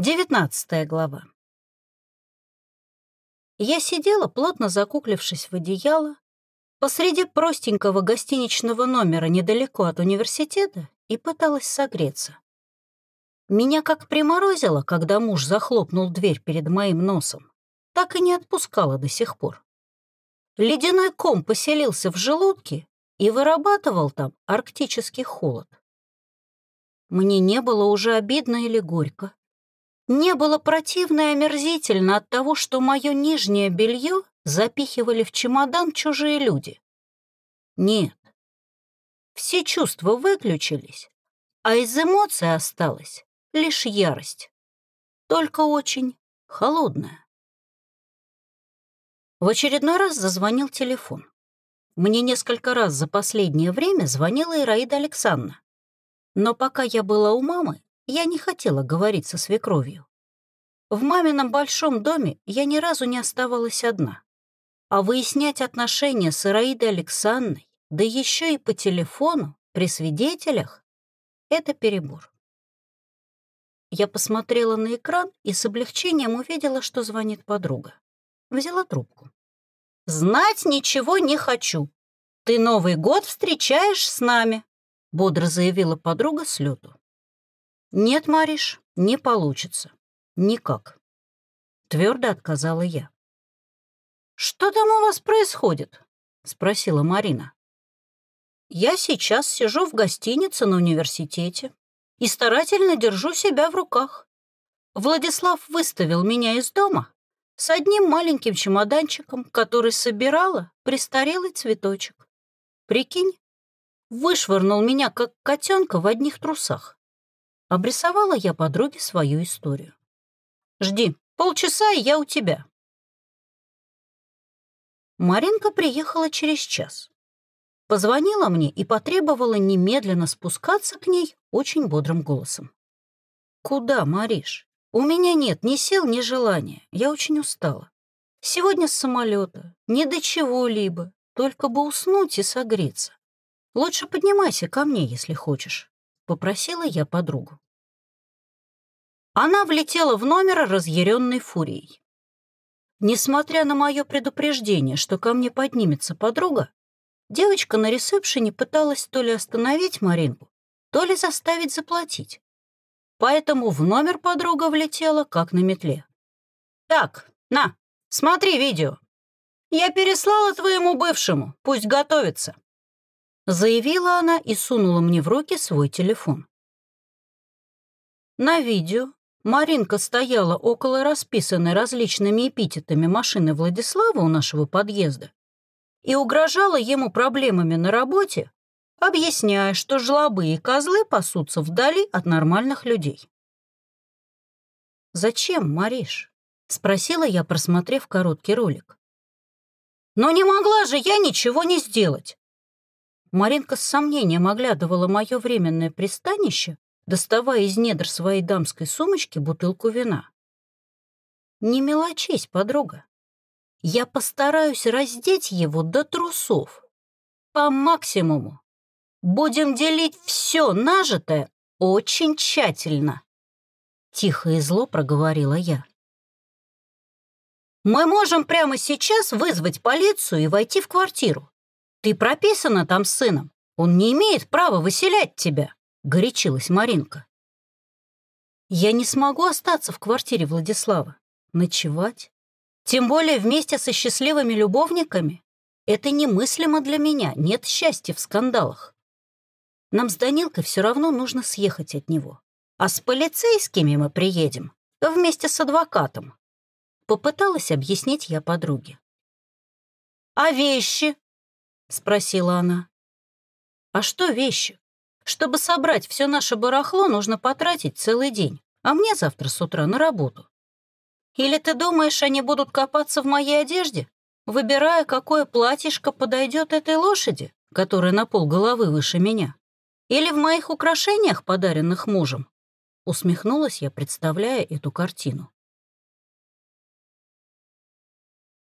Девятнадцатая глава. Я сидела, плотно закуклившись в одеяло, посреди простенького гостиничного номера недалеко от университета и пыталась согреться. Меня как приморозило, когда муж захлопнул дверь перед моим носом, так и не отпускала до сих пор. Ледяной ком поселился в желудке и вырабатывал там арктический холод. Мне не было уже обидно или горько. Не было противно и омерзительно от того, что мое нижнее белье запихивали в чемодан чужие люди. Нет. Все чувства выключились, а из эмоций осталась лишь ярость. Только очень холодная. В очередной раз зазвонил телефон. Мне несколько раз за последнее время звонила Ираида Александровна. Но пока я была у мамы, я не хотела говорить со свекровью. В мамином большом доме я ни разу не оставалась одна. А выяснять отношения с Ираидой Александровной, да еще и по телефону, при свидетелях, это перебор. Я посмотрела на экран и с облегчением увидела, что звонит подруга. Взяла трубку. «Знать ничего не хочу. Ты Новый год встречаешь с нами», — бодро заявила подруга с лету. «Нет, Мариш, не получится. Никак». Твердо отказала я. «Что там у вас происходит?» — спросила Марина. «Я сейчас сижу в гостинице на университете и старательно держу себя в руках. Владислав выставил меня из дома с одним маленьким чемоданчиком, который собирала престарелый цветочек. Прикинь, вышвырнул меня, как котенка, в одних трусах. Обрисовала я подруге свою историю. «Жди, полчаса, и я у тебя». Маринка приехала через час. Позвонила мне и потребовала немедленно спускаться к ней очень бодрым голосом. «Куда, Мариш? У меня нет ни сил, ни желания. Я очень устала. Сегодня с самолета, ни до чего-либо, только бы уснуть и согреться. Лучше поднимайся ко мне, если хочешь попросила я подругу. Она влетела в номер разъяренной фурией. Несмотря на мое предупреждение, что ко мне поднимется подруга, девочка на ресепшене пыталась то ли остановить Маринку, то ли заставить заплатить. Поэтому в номер подруга влетела, как на метле. «Так, на, смотри видео. Я переслала твоему бывшему, пусть готовится» заявила она и сунула мне в руки свой телефон. На видео Маринка стояла около расписанной различными эпитетами машины Владислава у нашего подъезда и угрожала ему проблемами на работе, объясняя, что жлобы козлы пасутся вдали от нормальных людей. «Зачем, Мариш?» — спросила я, просмотрев короткий ролик. «Но не могла же я ничего не сделать!» Маринка с сомнением оглядывала мое временное пристанище, доставая из недр своей дамской сумочки бутылку вина. «Не мелочись, подруга. Я постараюсь раздеть его до трусов. По максимуму. Будем делить все нажитое очень тщательно», — тихо и зло проговорила я. «Мы можем прямо сейчас вызвать полицию и войти в квартиру. Ты прописана там с сыном. Он не имеет права выселять тебя», — горячилась Маринка. «Я не смогу остаться в квартире Владислава. Ночевать? Тем более вместе со счастливыми любовниками? Это немыслимо для меня, нет счастья в скандалах. Нам с Данилкой все равно нужно съехать от него. А с полицейскими мы приедем, вместе с адвокатом. Попыталась объяснить я подруге. «А вещи?» — спросила она. «А что вещи? Чтобы собрать все наше барахло, нужно потратить целый день, а мне завтра с утра на работу. Или ты думаешь, они будут копаться в моей одежде, выбирая, какое платьишко подойдет этой лошади, которая на пол головы выше меня? Или в моих украшениях, подаренных мужем?» Усмехнулась я, представляя эту картину.